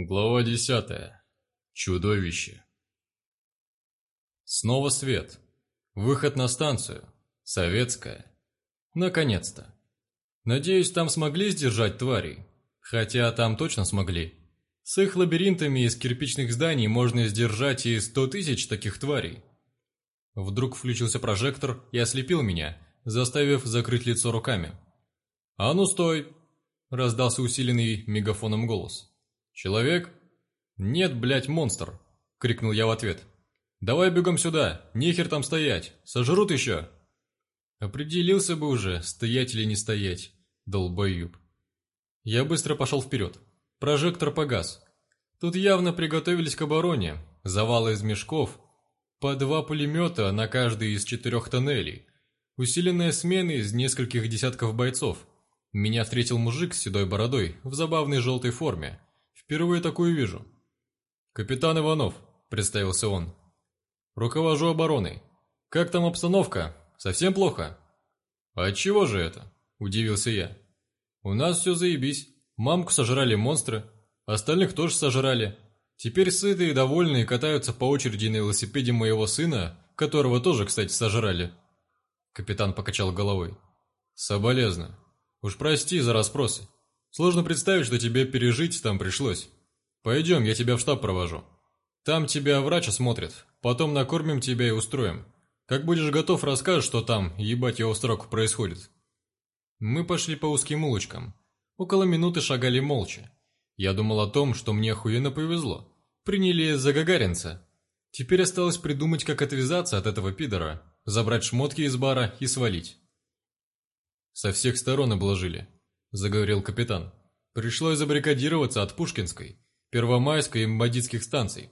Глава десятая. Чудовище. Снова свет. Выход на станцию. Советская. Наконец-то. Надеюсь, там смогли сдержать тварей. Хотя там точно смогли. С их лабиринтами из кирпичных зданий можно сдержать и сто тысяч таких тварей. Вдруг включился прожектор и ослепил меня, заставив закрыть лицо руками. «А ну стой!» – раздался усиленный мегафоном голос. «Человек?» «Нет, блядь, монстр!» — крикнул я в ответ. «Давай бегом сюда, нехер там стоять, сожрут еще!» Определился бы уже, стоять или не стоять, долбоюб. Я быстро пошел вперед. Прожектор погас. Тут явно приготовились к обороне, завалы из мешков, по два пулемета на каждый из четырех тоннелей, усиленная смена из нескольких десятков бойцов. Меня встретил мужик с седой бородой в забавной желтой форме, Впервые такую вижу. Капитан Иванов, представился он. Руковожу обороной. Как там обстановка? Совсем плохо? А чего же это? Удивился я. У нас все заебись. Мамку сожрали монстры, остальных тоже сожрали. Теперь сытые и довольные катаются по очереди на велосипеде моего сына, которого тоже, кстати, сожрали. Капитан покачал головой. Соболезно. Уж прости за расспросы. Сложно представить, что тебе пережить там пришлось. Пойдем, я тебя в штаб провожу. Там тебя врач осмотрит, потом накормим тебя и устроим. Как будешь готов, расскажешь, что там, ебать его строк, происходит. Мы пошли по узким улочкам. Около минуты шагали молча. Я думал о том, что мне охуенно повезло. Приняли за гагаринца. Теперь осталось придумать, как отвязаться от этого пидора, забрать шмотки из бара и свалить. Со всех сторон обложили. – заговорил капитан. «Пришлось забаррикадироваться от Пушкинской, Первомайской и Мбадитских станций.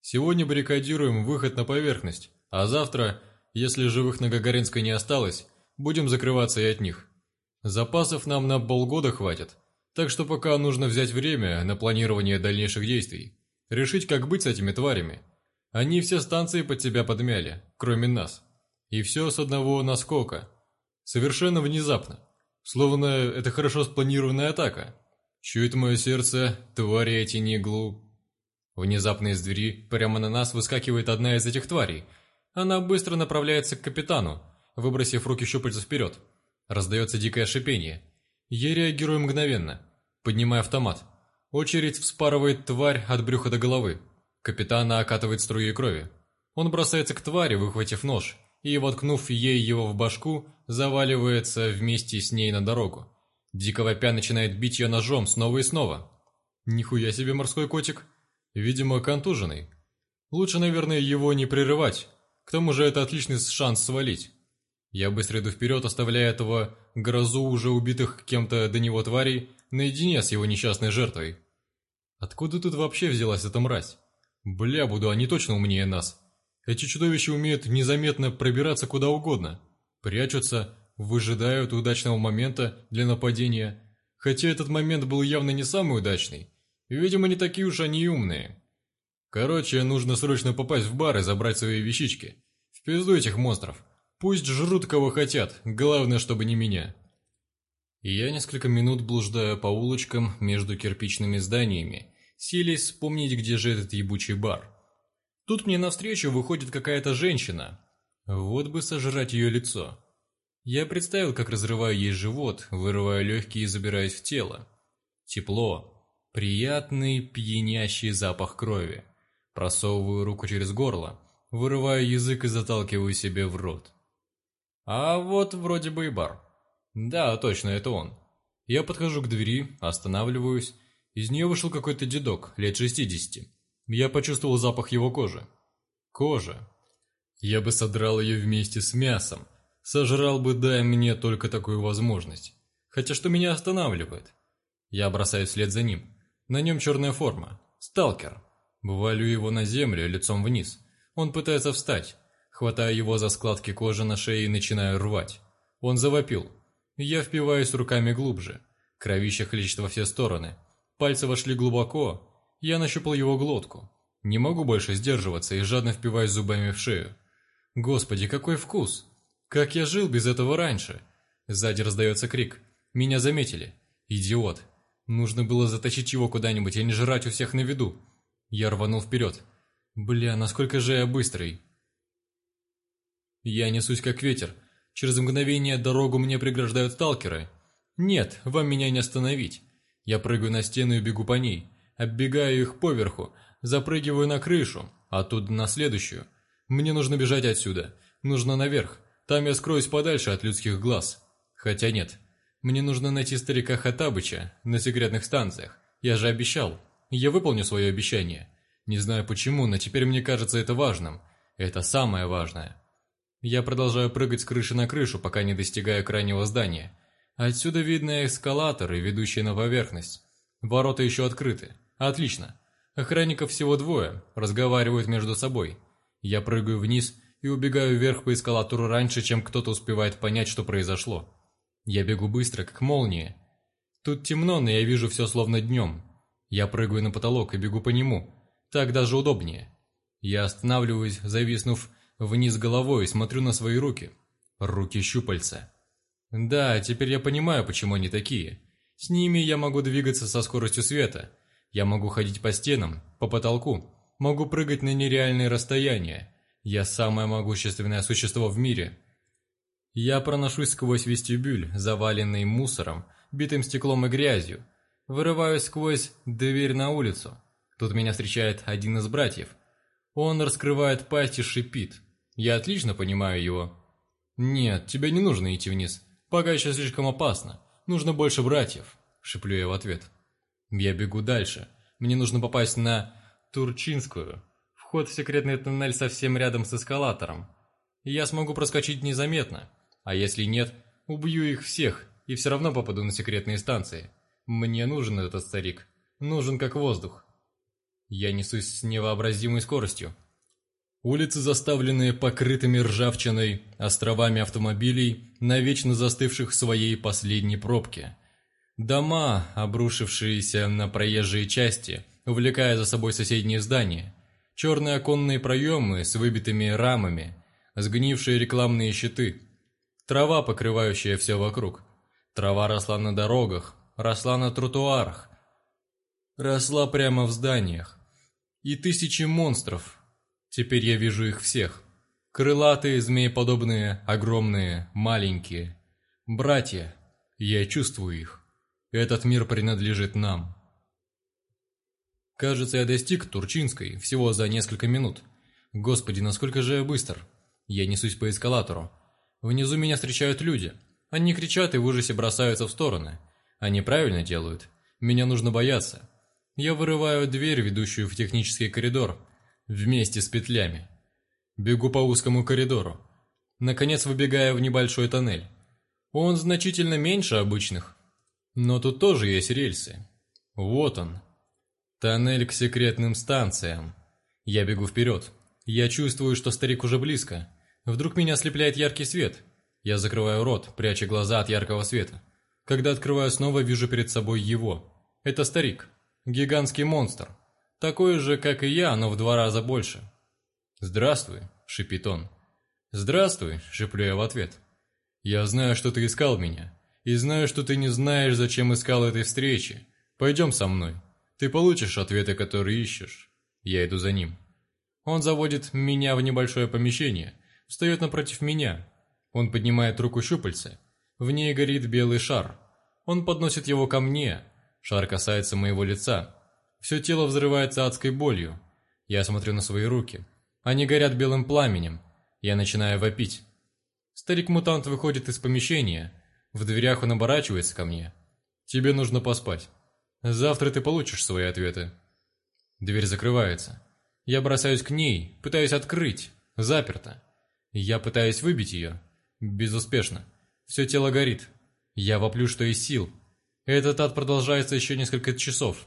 Сегодня баррикадируем выход на поверхность, а завтра, если живых на Гагаринской не осталось, будем закрываться и от них. Запасов нам на полгода хватит, так что пока нужно взять время на планирование дальнейших действий. Решить, как быть с этими тварями. Они все станции под себя подмяли, кроме нас. И все с одного наскока. Совершенно внезапно. Словно это хорошо спланированная атака. Чует мое сердце, твари эти не глуп. Внезапно из двери прямо на нас выскакивает одна из этих тварей. Она быстро направляется к капитану, выбросив руки щупальца вперед. Раздается дикое шипение. Я реагирую мгновенно, поднимая автомат. Очередь вспарывает тварь от брюха до головы. Капитана окатывает струей крови. Он бросается к твари, выхватив нож, и, воткнув ей его в башку, заваливается вместе с ней на дорогу. Дико вопя начинает бить ее ножом снова и снова. Нихуя себе морской котик. Видимо, контуженный. Лучше, наверное, его не прерывать. К тому же это отличный шанс свалить. Я быстро иду вперед, оставляя этого грозу уже убитых кем-то до него тварей наедине с его несчастной жертвой. Откуда тут вообще взялась эта мразь? Бля, буду они точно умнее нас. Эти чудовища умеют незаметно пробираться куда угодно, прячутся, выжидают удачного момента для нападения, хотя этот момент был явно не самый удачный, видимо, не такие уж они умные. Короче, нужно срочно попасть в бар и забрать свои вещички. В пизду этих монстров. Пусть жрут кого хотят, главное, чтобы не меня. Я несколько минут блуждаю по улочкам между кирпичными зданиями, силясь вспомнить, где же этот ебучий бар. Тут мне навстречу выходит какая-то женщина. Вот бы сожрать ее лицо. Я представил, как разрываю ей живот, вырываю легкие и забираюсь в тело. Тепло. Приятный пьянящий запах крови. Просовываю руку через горло, вырываю язык и заталкиваю себе в рот. А вот вроде бы и бар. Да, точно, это он. Я подхожу к двери, останавливаюсь. Из нее вышел какой-то дедок, лет шестидесяти. Я почувствовал запах его кожи. Кожа. Я бы содрал ее вместе с мясом. Сожрал бы, дай мне только такую возможность. Хотя что меня останавливает? Я бросаюсь вслед за ним. На нем черная форма. Сталкер. Валю его на землю, лицом вниз. Он пытается встать. Хватаю его за складки кожи на шее и начинаю рвать. Он завопил. Я впиваюсь руками глубже. Кровище хлещет во все стороны. Пальцы вошли глубоко, я нащупал его глотку. Не могу больше сдерживаться и жадно впиваюсь зубами в шею. Господи, какой вкус! Как я жил без этого раньше? Сзади раздается крик. Меня заметили. Идиот. Нужно было затащить его куда-нибудь, а не жрать у всех на виду. Я рванул вперед. Бля, насколько же я быстрый. Я несусь как ветер. Через мгновение дорогу мне преграждают сталкеры. Нет, вам меня не остановить. Я прыгаю на стену и бегу по ней. Оббегаю их поверху, запрыгиваю на крышу, оттуда на следующую. Мне нужно бежать отсюда. Нужно наверх. Там я скроюсь подальше от людских глаз. Хотя нет. Мне нужно найти старика Хатабыча на секретных станциях. Я же обещал. Я выполню свое обещание. Не знаю почему, но теперь мне кажется это важным. Это самое важное. Я продолжаю прыгать с крыши на крышу, пока не достигаю крайнего здания. Отсюда видны эскалаторы, ведущие на поверхность. Ворота еще открыты. Отлично. Охранников всего двое, разговаривают между собой. Я прыгаю вниз и убегаю вверх по эскалатору раньше, чем кто-то успевает понять, что произошло. Я бегу быстро, как молния. Тут темно, но я вижу все словно днем. Я прыгаю на потолок и бегу по нему. Так даже удобнее. Я останавливаюсь, зависнув вниз головой и смотрю на свои руки. Руки-щупальца. Да, теперь я понимаю, почему они такие. С ними я могу двигаться со скоростью света. Я могу ходить по стенам, по потолку. Могу прыгать на нереальные расстояния. Я самое могущественное существо в мире. Я проношусь сквозь вестибюль, заваленный мусором, битым стеклом и грязью. Вырываюсь сквозь дверь на улицу. Тут меня встречает один из братьев. Он раскрывает пасть и шипит. Я отлично понимаю его. «Нет, тебе не нужно идти вниз. Пока еще слишком опасно. Нужно больше братьев», — шеплю я в ответ. Я бегу дальше. Мне нужно попасть на Турчинскую. Вход в секретный туннель совсем рядом с эскалатором. Я смогу проскочить незаметно. А если нет, убью их всех и все равно попаду на секретные станции. Мне нужен этот старик. Нужен как воздух. Я несусь с невообразимой скоростью. Улицы, заставленные покрытыми ржавчиной островами автомобилей, навечно застывших в своей последней пробке. Дома, обрушившиеся на проезжие части, увлекая за собой соседние здания. Черные оконные проемы с выбитыми рамами, сгнившие рекламные щиты. Трава, покрывающая все вокруг. Трава росла на дорогах, росла на тротуарах, росла прямо в зданиях и тысячи монстров. Теперь я вижу их всех. Крылатые, змееподобные, огромные, маленькие. Братья. Я чувствую их. Этот мир принадлежит нам. Кажется, я достиг Турчинской всего за несколько минут. Господи, насколько же я быстр. Я несусь по эскалатору. Внизу меня встречают люди. Они кричат и в ужасе бросаются в стороны. Они правильно делают. Меня нужно бояться. Я вырываю дверь, ведущую в технический коридор, вместе с петлями. Бегу по узкому коридору. Наконец выбегаю в небольшой тоннель. Он значительно меньше обычных, но тут тоже есть рельсы. Вот он. Тоннель к секретным станциям. Я бегу вперед. Я чувствую, что старик уже близко. Вдруг меня ослепляет яркий свет. Я закрываю рот, пряча глаза от яркого света. Когда открываю снова, вижу перед собой его. Это старик. Гигантский монстр. Такой же, как и я, но в два раза больше. «Здравствуй», — шипит он. «Здравствуй», — шиплю я в ответ. «Я знаю, что ты искал меня, и знаю, что ты не знаешь, зачем искал этой встречи. Пойдем со мной. Ты получишь ответы, которые ищешь». Я иду за ним. Он заводит меня в небольшое помещение, встает напротив меня. Он поднимает руку щупальца. В ней горит белый шар. Он подносит его ко мне, Шар касается моего лица. Все тело взрывается адской болью. Я смотрю на свои руки. Они горят белым пламенем. Я начинаю вопить. Старик-мутант выходит из помещения. В дверях он оборачивается ко мне. «Тебе нужно поспать. Завтра ты получишь свои ответы». Дверь закрывается. Я бросаюсь к ней, пытаюсь открыть. Заперто. Я пытаюсь выбить ее. Безуспешно. Все тело горит. Я воплю, что из сил. Этот ад продолжается еще несколько часов.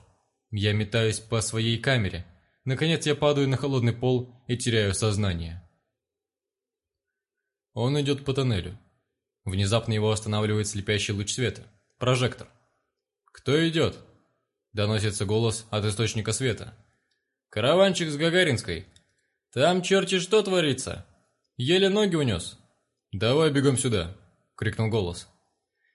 Я метаюсь по своей камере. Наконец я падаю на холодный пол и теряю сознание. Он идет по тоннелю. Внезапно его останавливает слепящий луч света. Прожектор. «Кто идет?» Доносится голос от источника света. «Караванчик с Гагаринской. Там черти что творится. Еле ноги унес». «Давай бегом сюда!» — крикнул голос.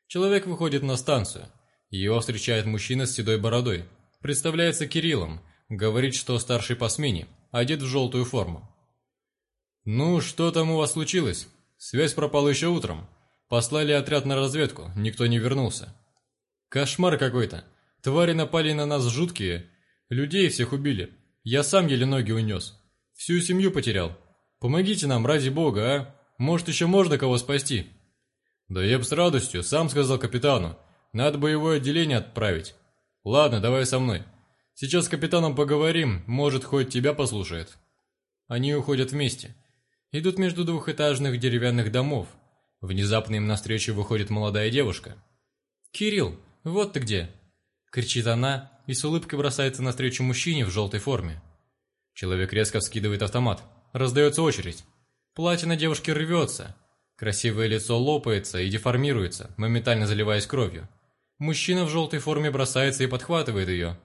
Человек выходит на станцию. Его встречает мужчина с седой бородой. Представляется Кириллом, говорит, что старший по смене, одет в желтую форму. «Ну, что там у вас случилось? Связь пропала еще утром. Послали отряд на разведку, никто не вернулся. Кошмар какой-то. Твари напали на нас жуткие. Людей всех убили. Я сам еле ноги унес. Всю семью потерял. Помогите нам, ради бога, а? Может, еще можно кого спасти?» «Да я бы с радостью, сам сказал капитану. Надо боевое отделение отправить. Ладно, давай со мной. Сейчас с капитаном поговорим, может, хоть тебя послушает». Они уходят вместе. Идут между двухэтажных деревянных домов. Внезапно им навстречу выходит молодая девушка. «Кирилл, вот ты где!» Кричит она и с улыбкой бросается навстречу мужчине в желтой форме. Человек резко вскидывает автомат. Раздается очередь. Платье на девушке рвется. Красивое лицо лопается и деформируется, моментально заливаясь кровью. Мужчина в желтой форме бросается и подхватывает ее.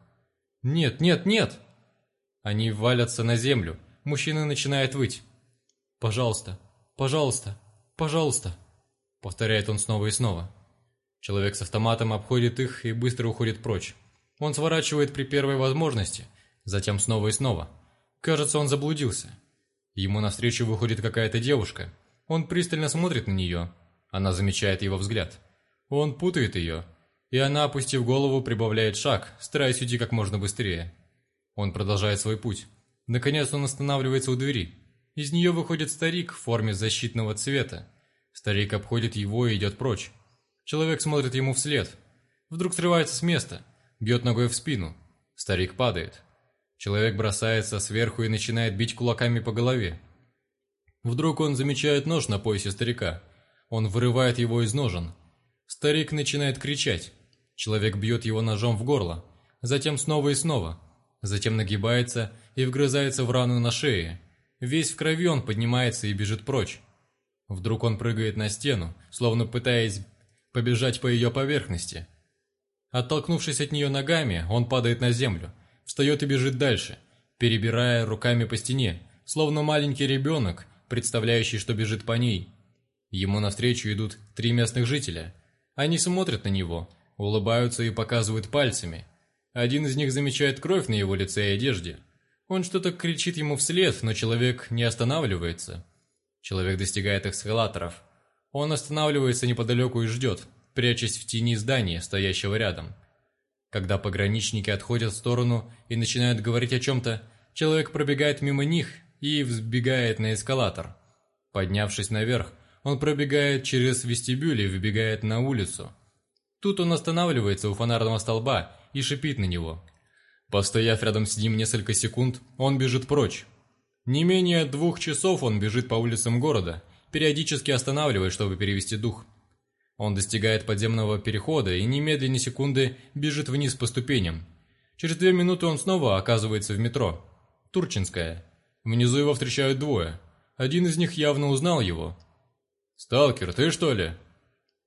«Нет, нет, нет!» Они валятся на землю. Мужчина начинает выть. «Пожалуйста, пожалуйста, пожалуйста!» Повторяет он снова и снова. Человек с автоматом обходит их и быстро уходит прочь. Он сворачивает при первой возможности, затем снова и снова. Кажется, он заблудился. Ему навстречу выходит какая-то девушка. Он пристально смотрит на нее. Она замечает его взгляд. Он путает ее, и она, опустив голову, прибавляет шаг, стараясь уйти как можно быстрее. Он продолжает свой путь. Наконец он останавливается у двери. Из нее выходит старик в форме защитного цвета. Старик обходит его и идет прочь. Человек смотрит ему вслед. Вдруг срывается с места, бьет ногой в спину. Старик падает. Человек бросается сверху и начинает бить кулаками по голове. Вдруг он замечает нож на поясе старика. Он вырывает его из ножен. Старик начинает кричать. Человек бьет его ножом в горло. Затем снова и снова. Затем нагибается и вгрызается в рану на шее. Весь в крови он поднимается и бежит прочь. Вдруг он прыгает на стену, словно пытаясь побежать по ее поверхности. Оттолкнувшись от нее ногами, он падает на землю, встает и бежит дальше, перебирая руками по стене, словно маленький ребенок, представляющий, что бежит по ней. Ему навстречу идут три местных жителя. Они смотрят на него, улыбаются и показывают пальцами. Один из них замечает кровь на его лице и одежде – он что-то кричит ему вслед, но человек не останавливается. Человек достигает эскалаторов. Он останавливается неподалеку и ждет, прячась в тени здания, стоящего рядом. Когда пограничники отходят в сторону и начинают говорить о чем-то, человек пробегает мимо них и взбегает на эскалатор. Поднявшись наверх, он пробегает через вестибюль и выбегает на улицу. Тут он останавливается у фонарного столба и шипит на него. Постояв рядом с ним несколько секунд, он бежит прочь. Не менее двух часов он бежит по улицам города, периодически останавливаясь, чтобы перевести дух. Он достигает подземного перехода и немедленно секунды бежит вниз по ступеням. Через две минуты он снова оказывается в метро. Турчинская. Внизу его встречают двое. Один из них явно узнал его. «Сталкер, ты что ли?»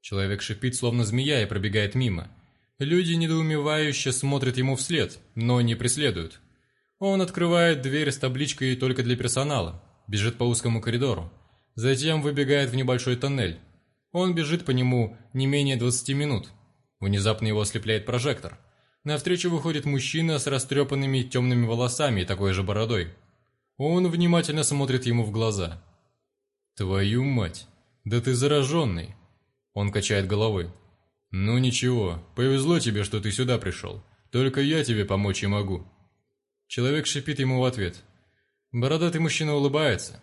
Человек шипит, словно змея, и пробегает мимо. Люди недоумевающе смотрят ему вслед, но не преследуют. Он открывает дверь с табличкой «Только для персонала», бежит по узкому коридору, затем выбегает в небольшой тоннель. Он бежит по нему не менее 20 минут. Внезапно его ослепляет прожектор. Навстречу выходит мужчина с растрепанными темными волосами и такой же бородой. Он внимательно смотрит ему в глаза. «Твою мать! Да ты зараженный!» Он качает головой. «Ну ничего, повезло тебе, что ты сюда пришел. Только я тебе помочь и могу». Человек шипит ему в ответ. Бородатый мужчина улыбается.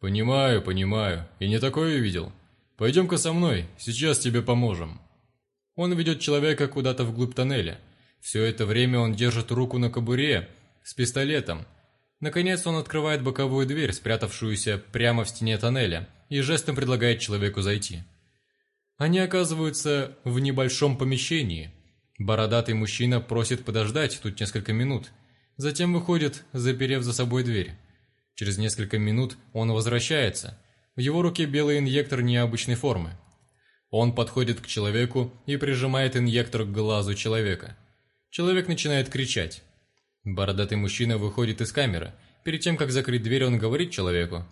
«Понимаю, понимаю, и не такое видел. Пойдем-ка со мной, сейчас тебе поможем». Он ведет человека куда-то вглубь тоннеля. Все это время он держит руку на кобуре с пистолетом. Наконец он открывает боковую дверь, спрятавшуюся прямо в стене тоннеля, и жестом предлагает человеку зайти. Они оказываются в небольшом помещении. Бородатый мужчина просит подождать тут несколько минут. Затем выходит, заперев за собой дверь. Через несколько минут он возвращается. В его руке белый инъектор необычной формы. Он подходит к человеку и прижимает инъектор к глазу человека. Человек начинает кричать. Бородатый мужчина выходит из камеры. Перед тем, как закрыть дверь, он говорит человеку.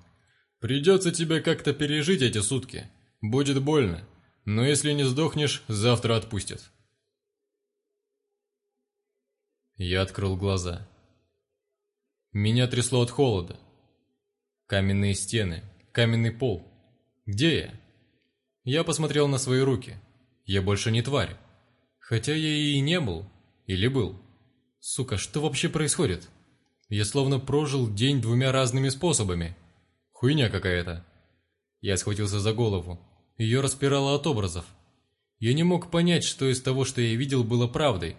«Придется тебе как-то пережить эти сутки. Будет больно. Но если не сдохнешь, завтра отпустят. Я открыл глаза. Меня трясло от холода. Каменные стены, каменный пол. Где я? Я посмотрел на свои руки. Я больше не тварь. Хотя я и не был. Или был. Сука, что вообще происходит? Я словно прожил день двумя разными способами. Хуйня какая-то. Я схватился за голову. Ее распирало от образов. Я не мог понять, что из того, что я видел, было правдой.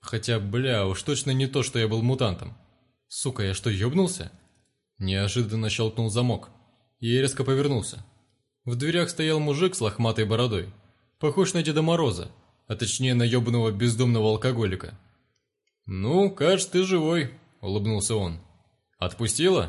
Хотя, бля, уж точно не то, что я был мутантом. Сука, я что, ёбнулся? Неожиданно щелкнул замок. Я резко повернулся. В дверях стоял мужик с лохматой бородой. Похож на Деда Мороза, а точнее на ёбаного бездомного алкоголика. «Ну, кажется, ты живой», — улыбнулся он. «Отпустила?»